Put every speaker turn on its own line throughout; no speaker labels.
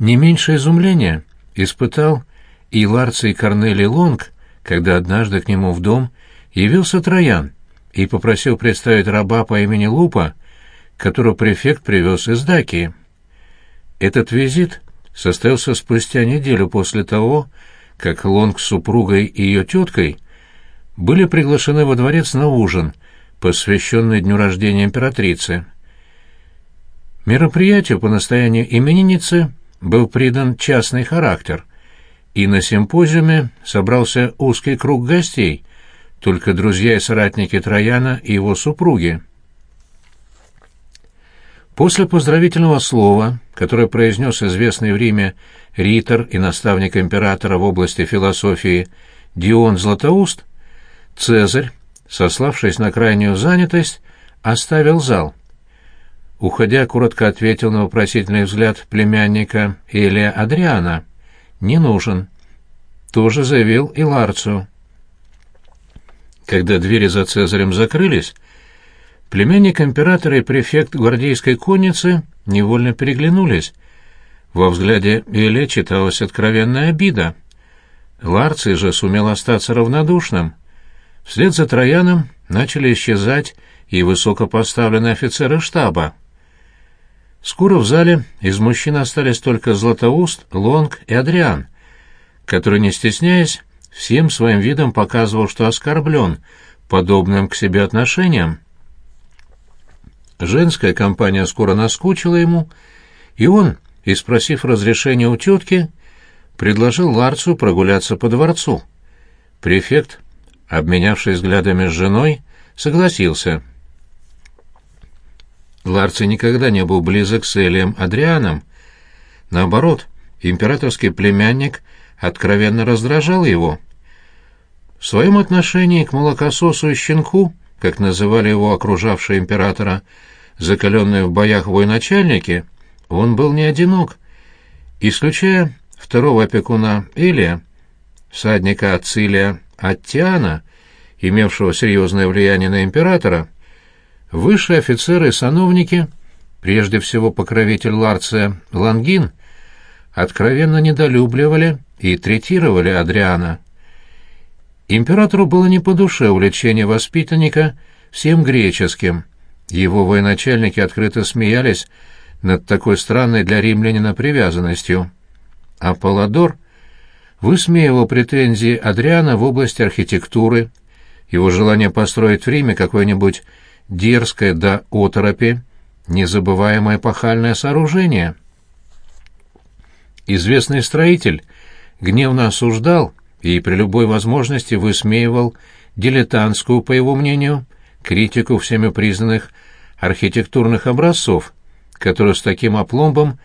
Не меньшее изумление испытал и Ларций Корнелий Лонг, когда однажды к нему в дом явился Троян и попросил представить раба по имени Лупа, которого префект привез из Дакии. Этот визит состоялся спустя неделю после того, как Лонг с супругой и ее теткой были приглашены во дворец на ужин, посвященный дню рождения императрицы. Мероприятию по настоянию именинницы был придан частный характер, и на симпозиуме собрался узкий круг гостей, только друзья и соратники Трояна и его супруги. После поздравительного слова, которое произнес известный в Риме ритор и наставник императора в области философии Дион Златоуст, Цезарь, сославшись на крайнюю занятость, оставил зал. Уходя, коротко ответил на вопросительный взгляд племянника Элия Адриана. «Не нужен». Тоже заявил и Ларцу. Когда двери за Цезарем закрылись, племянник императора и префект гвардейской конницы невольно переглянулись. Во взгляде Эле читалась откровенная обида. Ларций же сумел остаться равнодушным. Вслед за Трояном начали исчезать и высокопоставленные офицеры штаба. Скоро в зале из мужчин остались только Златоуст, Лонг и Адриан, который, не стесняясь, всем своим видом показывал, что оскорблен подобным к себе отношением. Женская компания скоро наскучила ему, и он, и спросив разрешения у тетки, предложил Ларцу прогуляться по дворцу. Префект, обменявшись взглядами с женой, согласился — Ларци никогда не был близок с Элием Адрианом. Наоборот, императорский племянник откровенно раздражал его. В своем отношении к молокососу и щенку, как называли его окружавшие императора, закаленные в боях военачальники, он был не одинок. Исключая второго опекуна Элия, всадника Ацилия Аттиана, имевшего серьезное влияние на императора, Высшие офицеры и сановники, прежде всего покровитель Ларция Лангин, откровенно недолюбливали и третировали Адриана. Императору было не по душе увлечение воспитанника всем греческим. Его военачальники открыто смеялись над такой странной для римлянина привязанностью. А Паладор высмеивал претензии Адриана в области архитектуры, его желание построить в Риме какой-нибудь дерзкое до оторопи, незабываемое пахальное сооружение. Известный строитель гневно осуждал и при любой возможности высмеивал дилетантскую, по его мнению, критику всеми признанных архитектурных образцов, которую с таким опломбом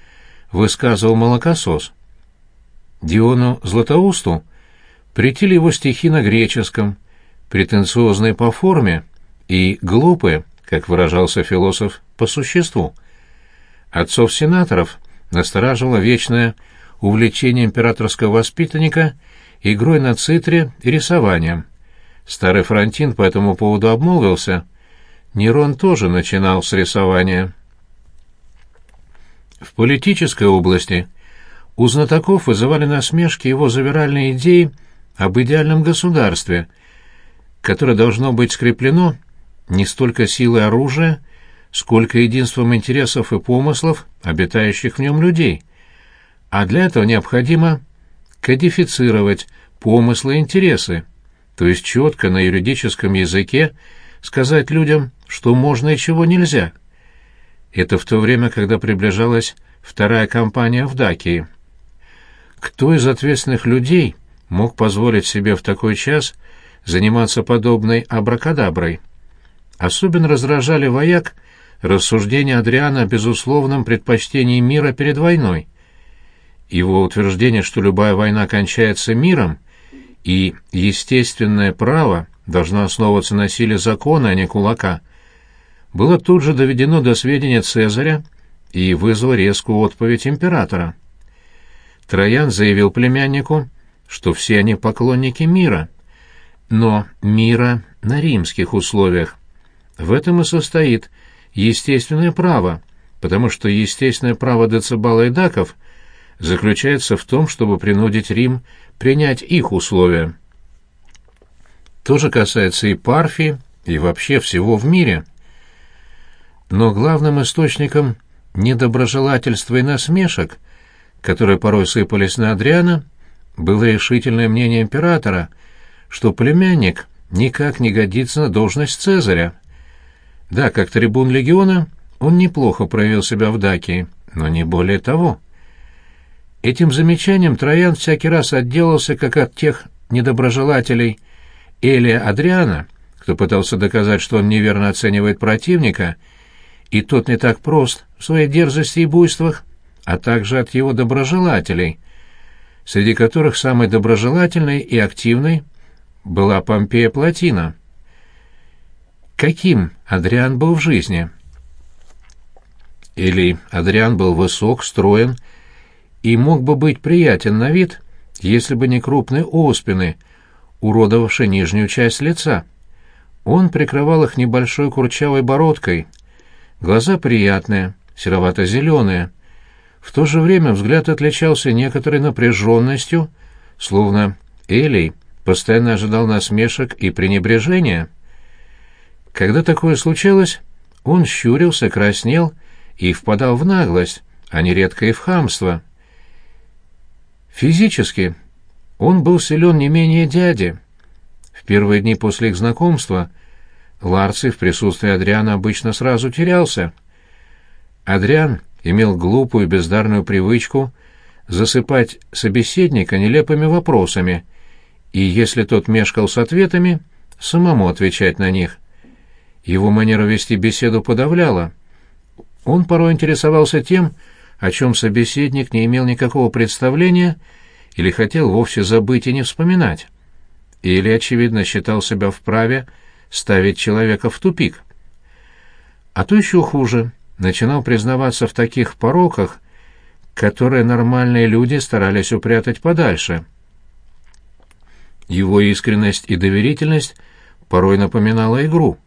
высказывал молокосос. Диону Златоусту претили его стихи на греческом, претенциозные по форме, и глупые, как выражался философ, по существу. Отцов-сенаторов настораживало вечное увлечение императорского воспитанника игрой на цитре и рисованием. Старый Франтин по этому поводу обмолвился. Нерон тоже начинал с рисования. В политической области у знатоков вызывали насмешки его завиральные идеи об идеальном государстве, которое должно быть скреплено не столько силой оружия, сколько единством интересов и помыслов обитающих в нем людей. А для этого необходимо кодифицировать помыслы и интересы, то есть четко на юридическом языке сказать людям, что можно и чего нельзя. Это в то время, когда приближалась вторая кампания в Дакии. Кто из ответственных людей мог позволить себе в такой час заниматься подобной абракадаброй? Особенно раздражали вояк рассуждения Адриана о безусловном предпочтении мира перед войной. Его утверждение, что любая война кончается миром, и естественное право должно основываться на силе закона, а не кулака, было тут же доведено до сведения Цезаря и вызвало резкую отповедь императора. Троян заявил племяннику, что все они поклонники мира, но мира на римских условиях. В этом и состоит естественное право, потому что естественное право Децибала и Даков заключается в том, чтобы принудить Рим принять их условия. То же касается и Парфии, и вообще всего в мире. Но главным источником недоброжелательства и насмешек, которые порой сыпались на Адриана, было решительное мнение императора, что племянник никак не годится на должность Цезаря. Да, как трибун легиона он неплохо проявил себя в Дакии, но не более того. Этим замечанием Троян всякий раз отделался, как от тех недоброжелателей Элия Адриана, кто пытался доказать, что он неверно оценивает противника, и тот не так прост в своей дерзости и буйствах, а также от его доброжелателей, среди которых самой доброжелательной и активной была Помпея Платина. Каким Адриан был в жизни? Или Адриан был высок, строен и мог бы быть приятен на вид, если бы не крупные оспины, уродовавшие нижнюю часть лица. Он прикрывал их небольшой курчавой бородкой. Глаза приятные, серовато-зеленые. В то же время взгляд отличался некоторой напряженностью, словно Элей постоянно ожидал насмешек и пренебрежения. Когда такое случалось, он щурился, краснел и впадал в наглость, а нередко и в хамство. Физически он был силен не менее дяди. В первые дни после их знакомства Ларций в присутствии Адриана обычно сразу терялся. Адриан имел глупую бездарную привычку засыпать собеседника нелепыми вопросами, и если тот мешкал с ответами, самому отвечать на них. Его манера вести беседу подавляла — он порой интересовался тем, о чем собеседник не имел никакого представления или хотел вовсе забыть и не вспоминать. Или, очевидно, считал себя вправе ставить человека в тупик. А то еще хуже, начинал признаваться в таких пороках, которые нормальные люди старались упрятать подальше. Его искренность и доверительность порой напоминала игру —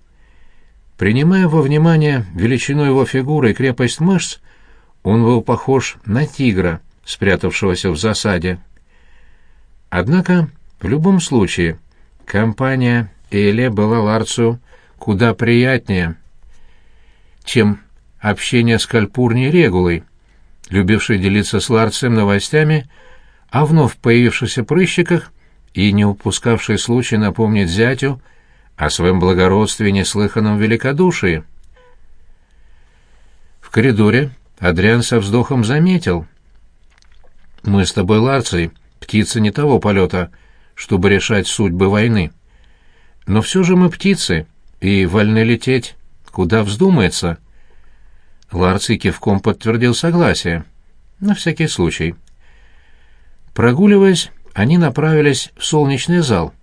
Принимая во внимание величину его фигуры и крепость мышц, он был похож на тигра, спрятавшегося в засаде. Однако, в любом случае, компания Эле была Ларцию куда приятнее, чем общение с Кальпурней Регулой, любившей делиться с Ларцием новостями о вновь появившихся прыщиках и не упускавшей случай напомнить зятю о своем благородстве и неслыханном великодушии. В коридоре Адриан со вздохом заметил. «Мы с тобой, Ларций, птицы не того полета, чтобы решать судьбы войны. Но все же мы птицы, и вольны лететь, куда вздумается». Ларций кивком подтвердил согласие. На всякий случай. Прогуливаясь, они направились в солнечный зал.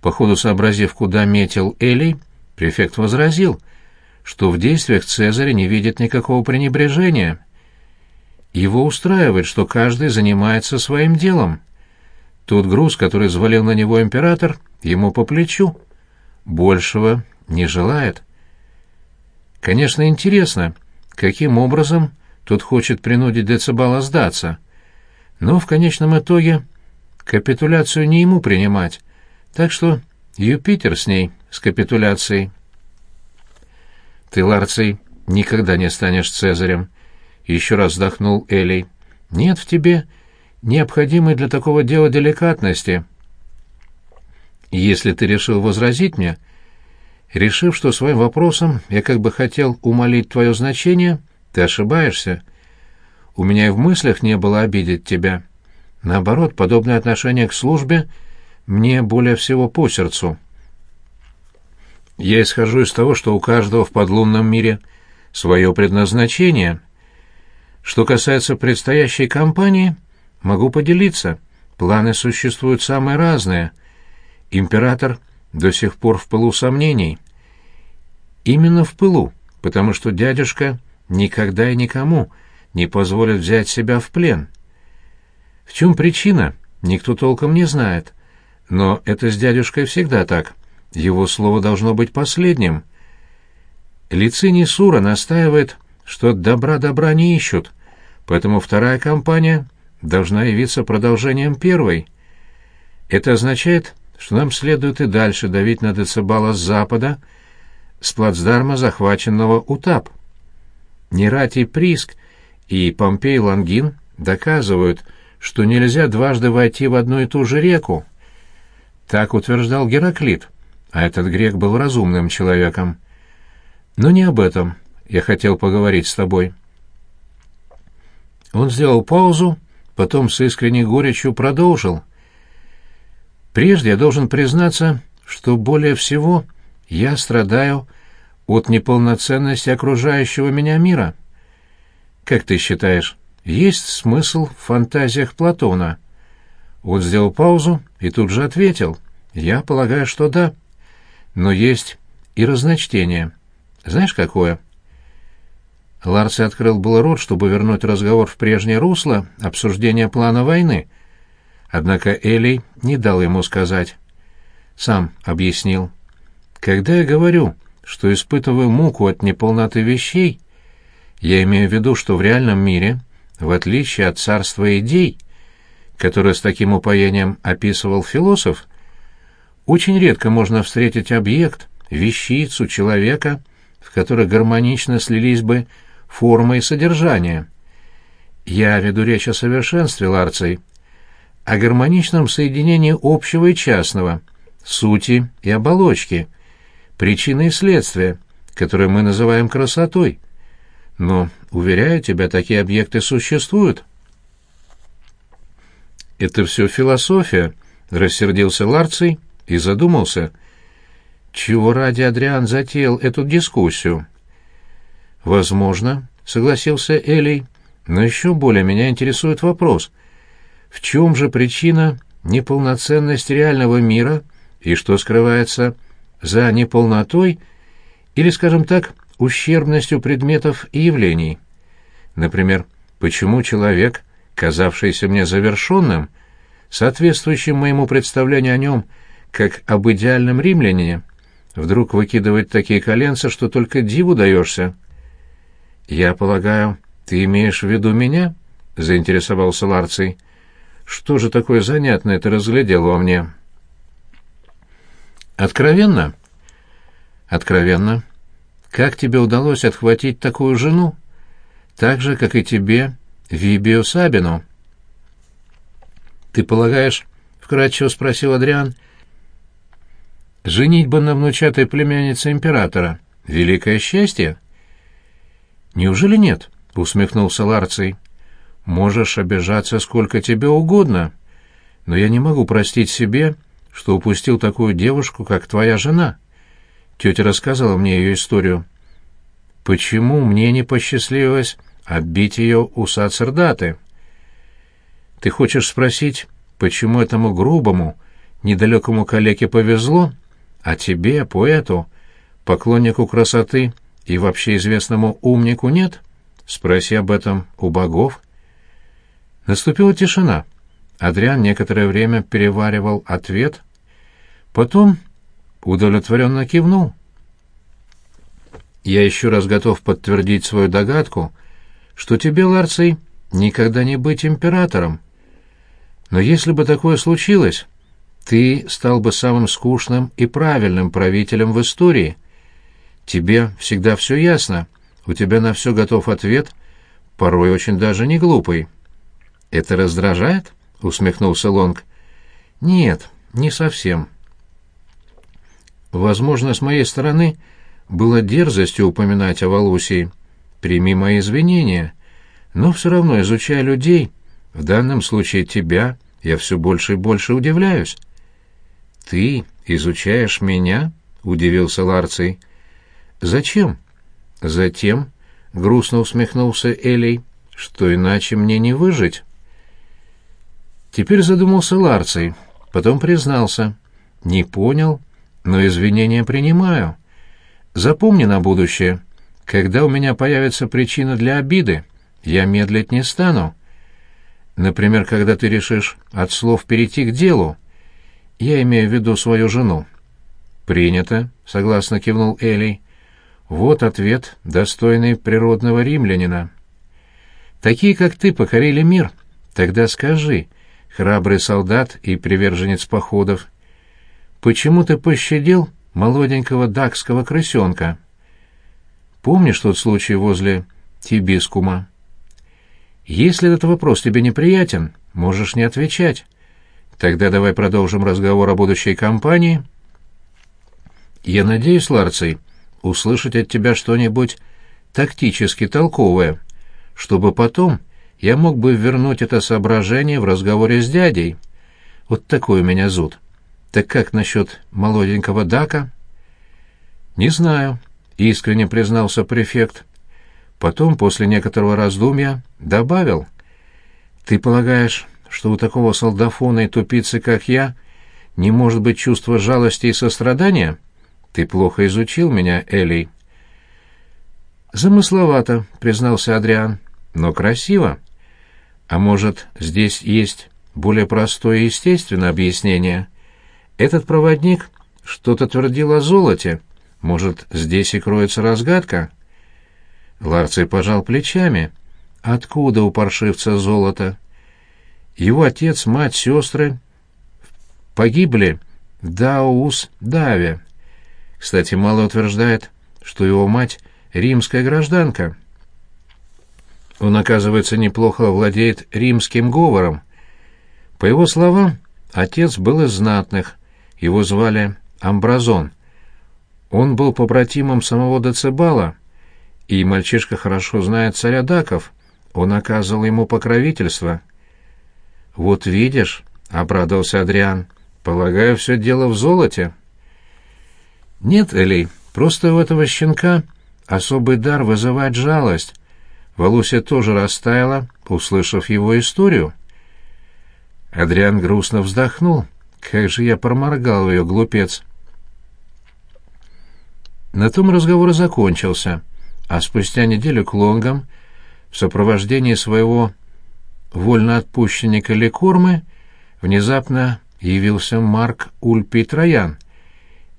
Походу, сообразив, куда метил Элей, префект возразил, что в действиях Цезаря не видит никакого пренебрежения. Его устраивает, что каждый занимается своим делом. Тот груз, который взвалил на него император, ему по плечу. Большего не желает. Конечно, интересно, каким образом тот хочет принудить Децибала сдаться. Но в конечном итоге капитуляцию не ему принимать, так что Юпитер с ней, с капитуляцией. Ты, Ларций, никогда не станешь Цезарем, еще раз вздохнул Элей. Нет в тебе необходимой для такого дела деликатности. Если ты решил возразить мне, решив, что своим вопросом я как бы хотел умолить твое значение, ты ошибаешься. У меня и в мыслях не было обидеть тебя. Наоборот, подобное отношение к службе — мне более всего по сердцу. Я исхожу из того, что у каждого в подлунном мире свое предназначение. Что касается предстоящей кампании, могу поделиться. Планы существуют самые разные. Император до сих пор в пылу сомнений. Именно в пылу, потому что дядюшка никогда и никому не позволит взять себя в плен. В чем причина, никто толком не знает, но это с дядюшкой всегда так. Его слово должно быть последним. Лициний Сура настаивает, что добра добра не ищут, Поэтому вторая кампания должна явиться продолжением первой. Это означает, что нам следует и дальше давить на Децибала с запада, с плацдарма, захваченного Утап. Нератий Приск и Помпей Лангин доказывают, что нельзя дважды войти в одну и ту же реку. Так утверждал Гераклит, а этот грек был разумным человеком. Но не об этом я хотел поговорить с тобой. Он сделал паузу, потом с искренней горечью продолжил. Прежде я должен признаться, что более всего я страдаю от неполноценности окружающего меня мира. Как ты считаешь, есть смысл в фантазиях Платона? Он сделал паузу и тут же ответил. Я полагаю, что да. Но есть и разночтение. Знаешь, какое? Ларси открыл был рот, чтобы вернуть разговор в прежнее русло обсуждения плана войны. Однако Элей не дал ему сказать. Сам объяснил. Когда я говорю, что испытываю муку от неполноты вещей, я имею в виду, что в реальном мире, в отличие от царства идей, которое с таким упоением описывал философ, очень редко можно встретить объект, вещицу, человека, в которых гармонично слились бы форма и содержание. Я веду речь о совершенстве Ларций, о гармоничном соединении общего и частного, сути и оболочки, причины и следствия, которые мы называем красотой. Но, уверяю тебя, такие объекты существуют. «Это все философия», — рассердился Ларций и задумался. «Чего ради Адриан затеял эту дискуссию?» «Возможно», — согласился Элей, — «но еще более меня интересует вопрос. В чем же причина неполноценности реального мира и что скрывается за неполнотой или, скажем так, ущербностью предметов и явлений? Например, почему человек, казавшийся мне завершенным, соответствующим моему представлению о нем как об идеальном римлянине, вдруг выкидывает такие коленца, что только диву даешься?» «Я полагаю, ты имеешь в виду меня?» — заинтересовался Ларций. «Что же такое занятное ты разглядел во мне?» «Откровенно?» «Откровенно. Как тебе удалось отхватить такую жену? Так же, как и тебе, Вибио Сабину?» «Ты полагаешь?» — вкратчиво спросил Адриан. «Женитьба на внучатой племяннице императора — великое счастье?» «Неужели нет?» — усмехнулся Ларций. «Можешь обижаться сколько тебе угодно, но я не могу простить себе, что упустил такую девушку, как твоя жена. Тетя рассказала мне ее историю. Почему мне не посчастливилось отбить ее у сацердаты? Ты хочешь спросить, почему этому грубому, недалекому калеке повезло, а тебе, поэту, поклоннику красоты, и вообще известному умнику нет? Спроси об этом у богов. Наступила тишина. Адриан некоторое время переваривал ответ, потом удовлетворенно кивнул. Я еще раз готов подтвердить свою догадку, что тебе, Ларций, никогда не быть императором. Но если бы такое случилось, ты стал бы самым скучным и правильным правителем в истории — Тебе всегда все ясно, у тебя на все готов ответ, порой очень даже не глупый. Это раздражает? усмехнулся Лонг. Нет, не совсем. Возможно, с моей стороны было дерзостью упоминать о Валусии. Прими мои извинения, но все равно, изучая людей, в данном случае тебя, я все больше и больше удивляюсь. «Ты изучаешь меня?» — удивился Ларций. «Зачем?» «Затем», — грустно усмехнулся Элей, — «что иначе мне не выжить». Теперь задумался Ларций, потом признался. «Не понял, но извинения принимаю. Запомни на будущее, когда у меня появится причина для обиды, я медлить не стану. Например, когда ты решишь от слов перейти к делу. Я имею в виду свою жену». «Принято», — согласно кивнул Элей. Вот ответ, достойный природного римлянина. Такие, как ты, покорили мир. Тогда скажи, храбрый солдат и приверженец походов, почему ты пощадил молоденького дакского крысенка? Помнишь тот случай возле Тибискума? Если этот вопрос тебе неприятен, можешь не отвечать. Тогда давай продолжим разговор о будущей кампании. Я надеюсь, Ларций, услышать от тебя что-нибудь тактически толковое, чтобы потом я мог бы вернуть это соображение в разговоре с дядей. Вот такой у меня зуд. Так как насчет молоденького Дака? Не знаю, искренне признался префект. Потом, после некоторого раздумья, добавил. Ты полагаешь, что у такого солдафона и тупицы, как я, не может быть чувства жалости и сострадания? Ты плохо изучил меня, Элей. Замысловато, признался Адриан, но красиво. А может, здесь есть более простое и естественное объяснение? Этот проводник что-то твердил о золоте. Может, здесь и кроется разгадка? Ларций пожал плечами. Откуда у паршивца золото? Его отец, мать, сестры погибли в Даус-Даве. Кстати, мало утверждает, что его мать римская гражданка. Он, оказывается, неплохо владеет римским говором. По его словам, отец был из знатных, его звали Амбразон. Он был побратимом самого Децибала, и мальчишка хорошо знает царя Даков, он оказывал ему покровительство. «Вот видишь», — обрадовался Адриан, — «полагаю, все дело в золоте». «Нет, Эли, просто у этого щенка особый дар вызывать жалость. Валуся тоже растаяла, услышав его историю. Адриан грустно вздохнул. Как же я проморгал ее, глупец. На том разговор закончился, а спустя неделю к Лонгам в сопровождении своего вольноотпущенника Лекормы внезапно явился Марк Ульпий Троян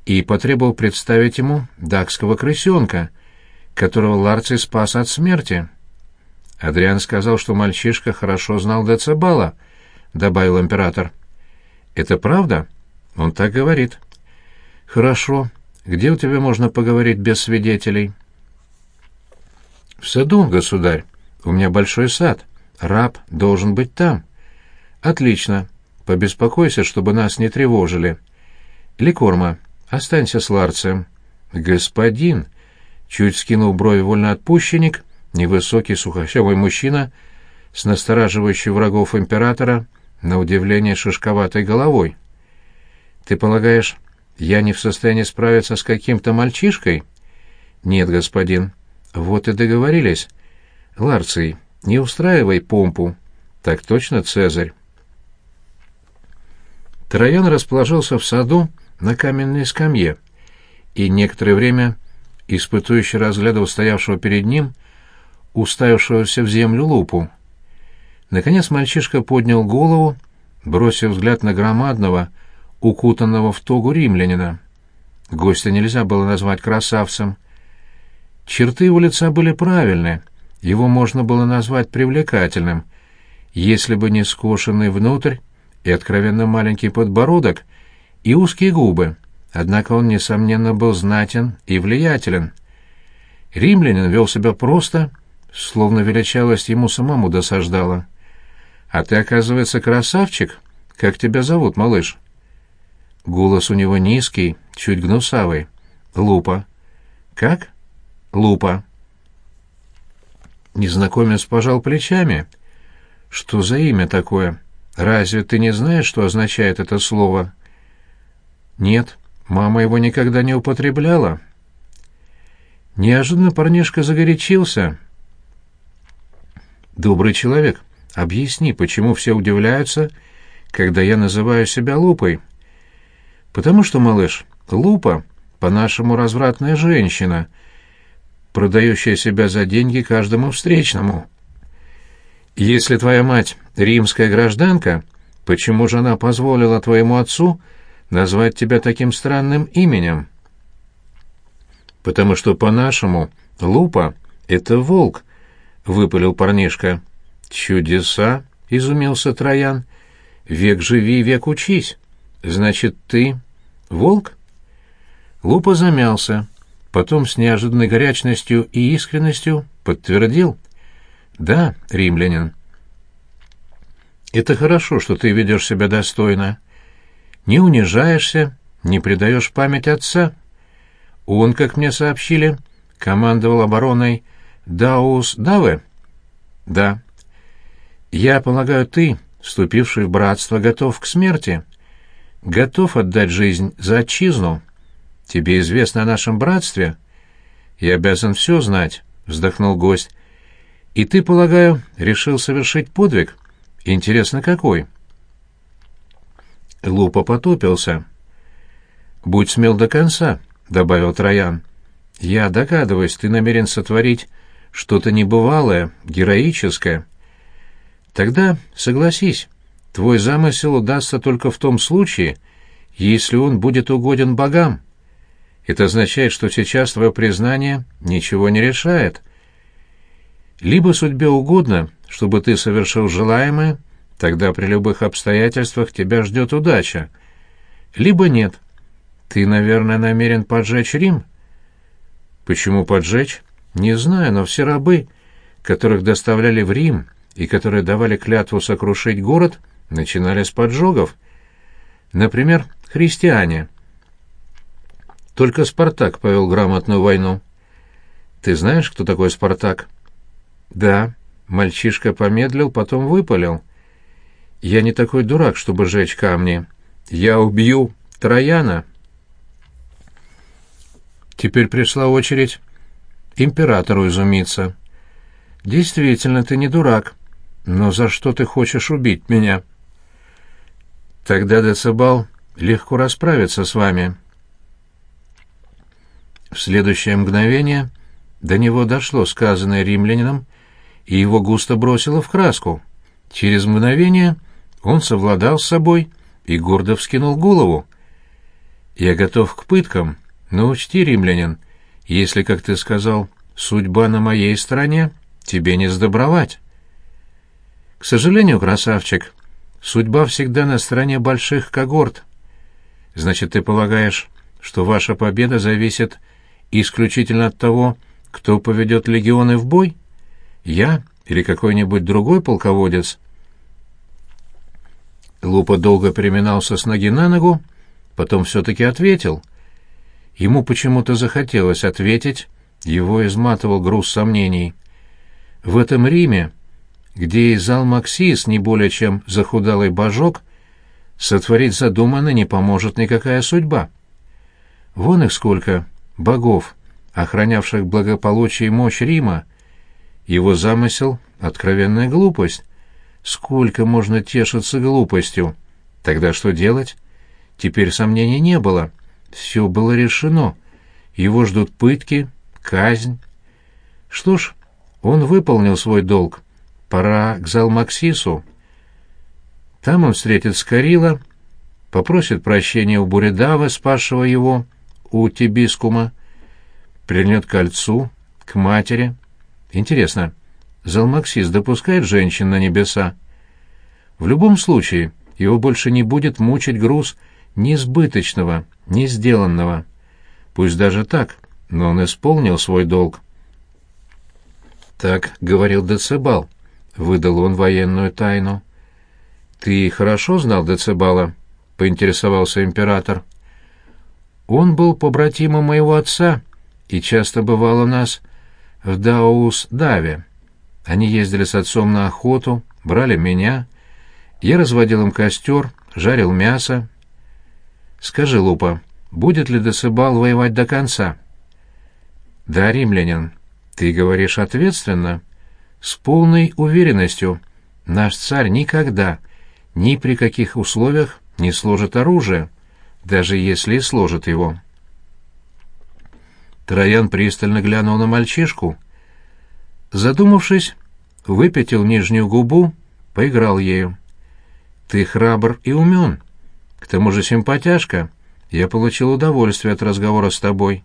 и потребовал представить ему дакского крысенка, которого Ларций спас от смерти. Адриан сказал, что мальчишка хорошо знал Децибала, добавил император. Это правда? Он так говорит. Хорошо. Где у тебя можно поговорить без свидетелей? В саду, государь. У меня большой сад. Раб должен быть там. Отлично. Побеспокойся, чтобы нас не тревожили. Ликорма, останься с Ларцем. Господин, чуть скинул брови вольноотпущенник, невысокий сухощавый мужчина с настораживающей врагов императора на удивление шишковатой головой. «Ты полагаешь, я не в состоянии справиться с каким-то мальчишкой?» «Нет, господин. Вот и договорились. Ларций, не устраивай помпу. Так точно, Цезарь?» Троян расположился в саду на каменной скамье и некоторое время испытующе разглядывал стоявшего перед ним уставившегося в землю лупу. Наконец мальчишка поднял голову, бросив взгляд на громадного, укутанного в тогу римлянина. Гостя нельзя было назвать красавцем. Черты его лица были правильные, его можно было назвать привлекательным, если бы не скошенный внутрь и откровенно маленький подбородок и узкие губы. Однако он, несомненно, был знатен и влиятелен. Римлянин вел себя просто словно величавость ему самому досаждала. «А ты, оказывается, красавчик? Как тебя зовут, малыш?» Голос у него низкий, чуть гнусавый. «Лупа». «Как?» «Лупа». Незнакомец пожал плечами. «Что за имя такое? Разве ты не знаешь, что означает это слово?» «Нет, мама его никогда не употребляла». Неожиданно парнишка загорячился, Добрый человек, объясни, почему все удивляются, когда я называю себя лупой? Потому что, малыш, лупа по-нашему развратная женщина, продающая себя за деньги каждому встречному. Если твоя мать римская гражданка, почему же она позволила твоему отцу назвать тебя таким странным именем? Потому что по-нашему лупа — это волк, — выпалил парнишка. Чудеса, изумился Троян. Век живи, век учись. Значит, ты волк? Лупа замялся, потом с неожиданной горячностью и искренностью подтвердил. Да, римлянин. Это хорошо, что ты ведешь себя достойно. Не унижаешься, не предаешь память отца. Он, как мне сообщили, командовал обороной Даус-Давы? Да. Я полагаю, ты, вступивший в братство, готов к смерти. Готов отдать жизнь за отчизну. Тебе известно о нашем братстве? Я обязан все знать, вздохнул гость. И ты, полагаю, решил совершить подвиг? Интересно, какой? Лупа потупился. «Будь смел до конца», — добавил Троян. «Я догадываюсь, ты намерен сотворить что-то небывалое, героическое. Тогда, согласись, твой замысел удастся только в том случае, если он будет угоден богам. Это означает, что сейчас твое признание ничего не решает. Либо судьбе угодно, чтобы ты совершил желаемое, тогда при любых обстоятельствах тебя ждет удача. Либо нет. Ты, наверное, намерен поджечь Рим? Почему поджечь? Не знаю, но все рабы, которых доставляли в Рим и которые давали клятву сокрушить город, начинали с поджогов. Например, христиане. Только Спартак повел грамотную войну. Ты знаешь, кто такой Спартак? Да. Мальчишка помедлил, потом выпалил. Я не такой дурак, чтобы жечь камни. Я убью Трояна. Теперь пришла очередь императору изумиться. «Действительно, ты не дурак. Но за что ты хочешь убить меня?» «Тогда Децибал легко расправится с вами». В следующее мгновение до него дошло сказанное римлянином, и его густо бросило в краску. Через мгновение он совладал с собой и гордо вскинул голову. «Я готов к пыткам, но учти, римлянин, — если, как ты сказал, судьба на моей стороне, тебе не сдобровать. К сожалению, красавчик, судьба всегда на стороне больших когорт. Значит, ты полагаешь, что ваша победа зависит исключительно от того, кто поведет легионы в бой? Я или какой-нибудь другой полководец? Лупа долго переминался с ноги на ногу, потом все-таки ответил — Ему почему-то захотелось ответить, его изматывал груз сомнений. В этом Риме, где и зал Максис не более чем захудалый божок, сотворить задуманное не поможет никакая судьба. Вон их сколько, богов, охранявших благополучие и мощь Рима. Его замысел — откровенная глупость. Сколько можно тешиться глупостью? Тогда что делать? Теперь сомнений не было. Все было решено. Его ждут пытки, казнь. Что ж, он выполнил свой долг. Пора к Залмаксису. Там он встретит Скорила, попросит прощения у Буредава, спасшего его, у Тибискума, прильнет к кольцу, к матери. Интересно, Залмаксис допускает женщин на небеса? В любом случае, его больше не будет мучить груз несбыточного, не сделанного. Пусть даже так, но он исполнил свой долг. Так говорил Децибал, выдал он военную тайну. Ты хорошо знал Децибала? поинтересовался император. Он был побратимом моего отца и часто бывал у нас в Даус-Даве. Они ездили с отцом на охоту, брали меня. Я разводил им костер, жарил мясо, Скажи, Лупа, будет ли Десыбал воевать до конца? Да, римлянин, ты говоришь ответственно, с полной уверенностью. Наш царь никогда, ни при каких условиях не сложит оружие, даже если и сложит его. Троян пристально глянул на мальчишку. Задумавшись, выпятил нижнюю губу, поиграл ею. «Ты храбр и умен», к тому же симпатяшка. Я получил удовольствие от разговора с тобой.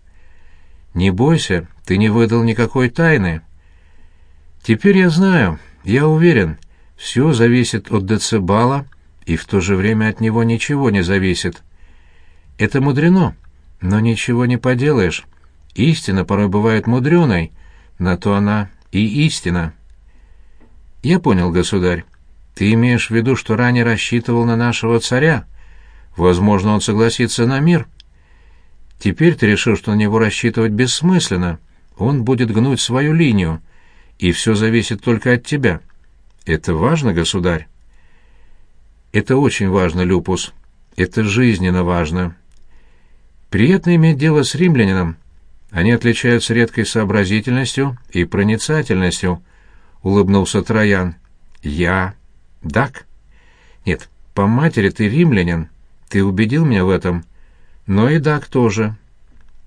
Не бойся, ты не выдал никакой тайны. Теперь я знаю, Я уверен, все зависит от децибала, и в то же время от него ничего не зависит. Это мудрено, но ничего не поделаешь. Истина порой бывает мудреной, на то она и истина. Я понял, государь. Ты имеешь в виду, что ранее рассчитывал на нашего царя? Возможно, он согласится на мир. Теперь ты решил, что на него рассчитывать бессмысленно. Он будет гнуть свою линию, и все зависит только от тебя. Это важно, государь? Это очень важно, Люпус. Это жизненно важно. Приятно иметь дело с римлянином. Они отличаются редкой сообразительностью и проницательностью, — улыбнулся Троян. Я... Дак? Нет, по матери ты римлянин. Ты убедил меня в этом. Но и Дак тоже.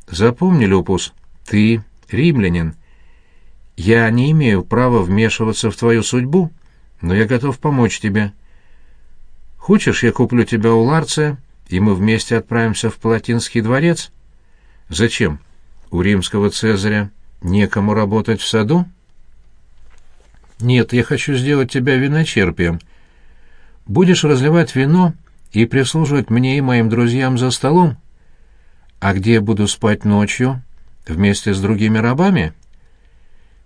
Запомни, Люпус, ты римлянин. Я не имею права вмешиваться в твою судьбу, но я готов помочь тебе. Хочешь, я куплю тебя у Ларция, и мы вместе отправимся в Палатинский дворец? Зачем? У римского Цезаря некому работать в саду? Нет, я хочу сделать тебя виночерпием. Будешь разливать вино и прислуживать мне и моим друзьям за столом. А где я буду спать ночью? Вместе с другими рабами?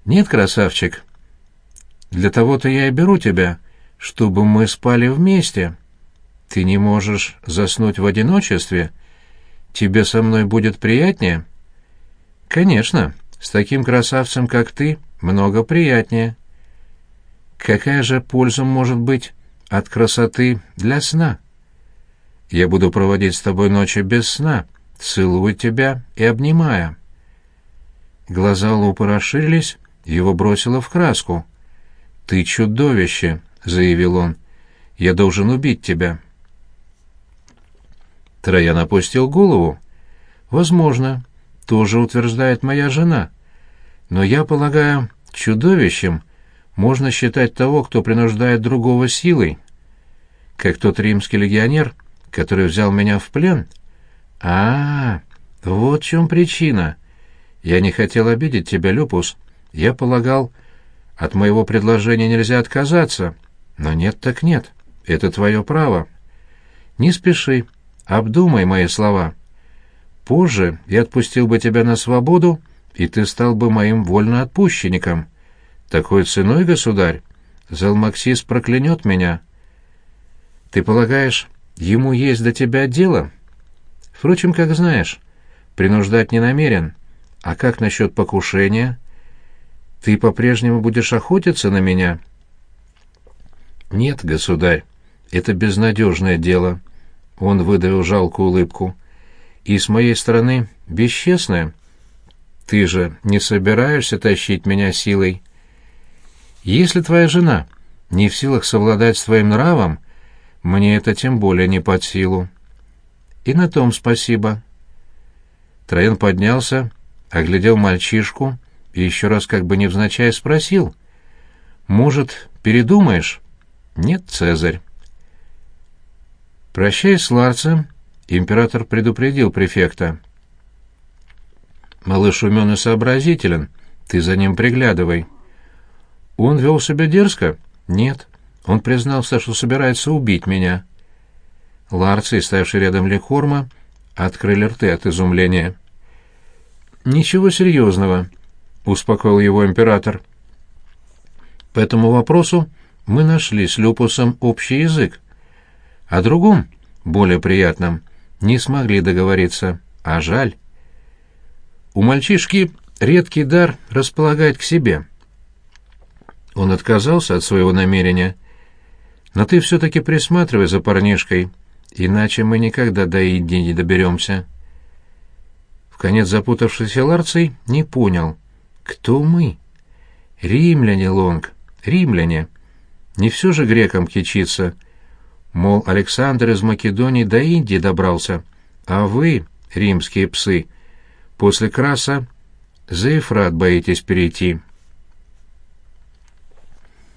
Нет, красавчик. Для того-то я и беру тебя, чтобы мы спали вместе. Ты не можешь заснуть в одиночестве? Тебе со мной будет приятнее? Конечно, с таким красавцем, как ты, много приятнее. Какая же польза может быть от красоты для сна? Я буду проводить с тобой ночи без сна, целую тебя и обнимая. Глаза Лупы расширились, его бросило в краску. «Ты чудовище!» — заявил он. «Я должен убить тебя». Троян опустил голову. «Возможно, тоже утверждает моя жена. Но я полагаю, чудовищем можно считать того, кто принуждает другого силой. Как тот римский легионер, который взял меня в плен. А, -а, -а вот в чем причина. Я не хотел обидеть тебя, Люпус. Я полагал, от моего предложения нельзя отказаться. Но нет так нет. Это твое право. Не спеши. Обдумай мои слова. Позже я отпустил бы тебя на свободу, и ты стал бы моим вольноотпущенником. Такой ценой, государь, Залмаксис проклянет меня. Ты полагаешь, ему есть до тебя дело? Впрочем, как знаешь, принуждать не намерен. А как насчет покушения? Ты по-прежнему будешь охотиться на меня? Нет, государь, это безнадежное дело. Он выдавил жалкую улыбку. «И с моей стороны бесчестная. Ты же не собираешься тащить меня силой? Если твоя жена не в силах совладать с твоим нравом, мне это тем более не под силу. И на том спасибо». Троен поднялся, оглядел мальчишку и еще раз как бы невзначай спросил. «Может, передумаешь?» «Нет, Цезарь». Прощаясь с Ларцем, император предупредил префекта. «Малыш умен и сообразителен, ты за ним приглядывай». «Он вел себя дерзко?» «Нет. Он признался, что собирается убить меня». Ларцы, ставший рядом Лекорма, открыли рты от изумления. «Ничего серьезного», — успокоил его император. «По этому вопросу мы нашли с Люпусом общий язык. О другом, более приятном, не смогли договориться, а жаль. У мальчишки редкий дар располагать к себе. Он отказался от своего намерения. Но ты все-таки присматривай за парнишкой, иначе мы никогда до Индии не доберемся. В конец запутавшийся Ларций не понял, кто мы. Римляне, Лонг, римляне. Не все же грекам кичиться — Мол, Александр из Македонии до Индии добрался, а вы, римские псы, после краса за Ефрат боитесь перейти».